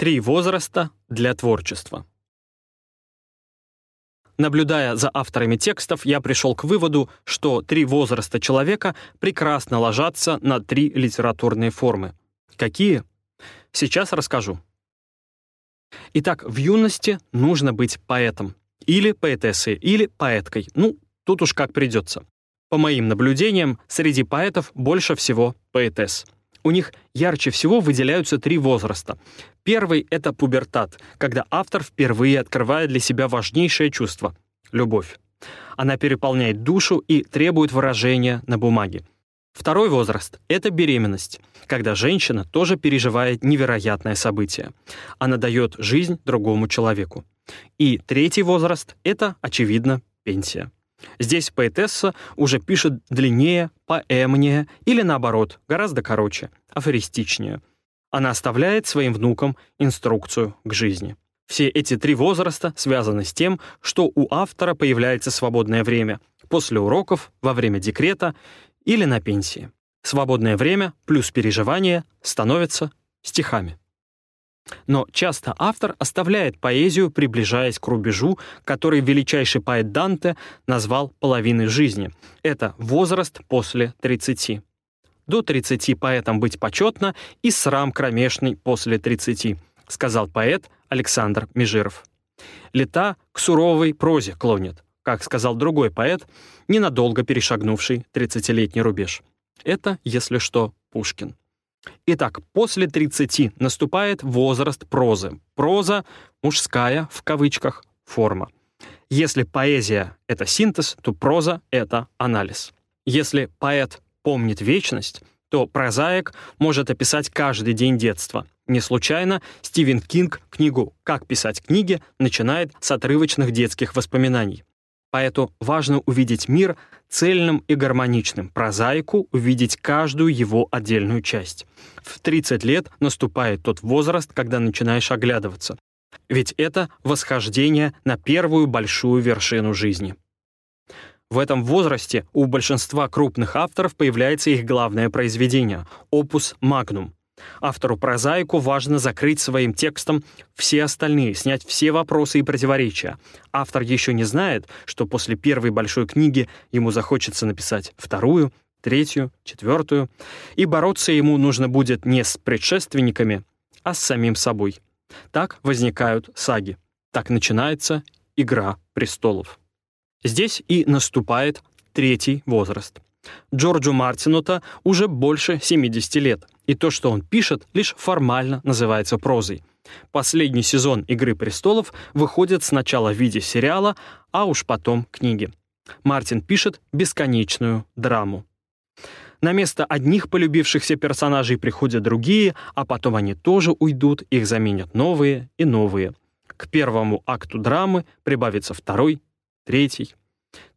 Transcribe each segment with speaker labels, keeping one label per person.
Speaker 1: Три возраста для творчества. Наблюдая за авторами текстов, я пришел к выводу, что три возраста человека прекрасно ложатся на три литературные формы. Какие? Сейчас расскажу. Итак, в юности нужно быть поэтом. Или поэтессой, или поэткой. Ну, тут уж как придется. По моим наблюдениям, среди поэтов больше всего поэтесс. У них ярче всего выделяются три возраста. Первый — это пубертат, когда автор впервые открывает для себя важнейшее чувство — любовь. Она переполняет душу и требует выражения на бумаге. Второй возраст — это беременность, когда женщина тоже переживает невероятное событие. Она дает жизнь другому человеку. И третий возраст — это, очевидно, пенсия. Здесь поэтесса уже пишет длиннее, поэмнее или, наоборот, гораздо короче, афористичнее. Она оставляет своим внукам инструкцию к жизни. Все эти три возраста связаны с тем, что у автора появляется свободное время после уроков, во время декрета или на пенсии. Свободное время плюс переживания становятся стихами. Но часто автор оставляет поэзию, приближаясь к рубежу, который величайший поэт Данте назвал половиной жизни. Это возраст после 30. До 30 поэтам быть почетно и срам кромешный после 30, сказал поэт Александр Межиров. Лета к суровой прозе клонит, как сказал другой поэт, ненадолго перешагнувший 30-летний рубеж. Это, если что, Пушкин. Итак, после 30 наступает возраст прозы. Проза — мужская, в кавычках, форма. Если поэзия — это синтез, то проза — это анализ. Если поэт помнит вечность, то прозаик может описать каждый день детства. Не случайно Стивен Кинг книгу «Как писать книги» начинает с отрывочных детских воспоминаний. Поэту важно увидеть мир цельным и гармоничным, прозаику увидеть каждую его отдельную часть. В 30 лет наступает тот возраст, когда начинаешь оглядываться. Ведь это восхождение на первую большую вершину жизни. В этом возрасте у большинства крупных авторов появляется их главное произведение — опус магнум. Автору прозаику важно закрыть своим текстом все остальные, снять все вопросы и противоречия. Автор еще не знает, что после первой большой книги ему захочется написать вторую, третью, четвертую, и бороться ему нужно будет не с предшественниками, а с самим собой. Так возникают саги. Так начинается «Игра престолов». Здесь и наступает третий возраст — Джорджу Мартину-то уже больше 70 лет, и то, что он пишет, лишь формально называется прозой. Последний сезон «Игры престолов» выходит сначала в виде сериала, а уж потом книги. Мартин пишет бесконечную драму. На место одних полюбившихся персонажей приходят другие, а потом они тоже уйдут, их заменят новые и новые. К первому акту драмы прибавится второй, третий,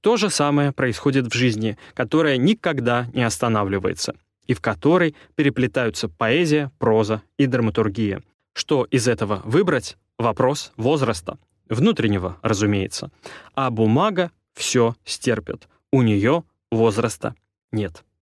Speaker 1: то же самое происходит в жизни, которая никогда не останавливается, и в которой переплетаются поэзия, проза и драматургия. Что из этого выбрать — вопрос возраста. Внутреннего, разумеется. А бумага все стерпит. У нее возраста нет.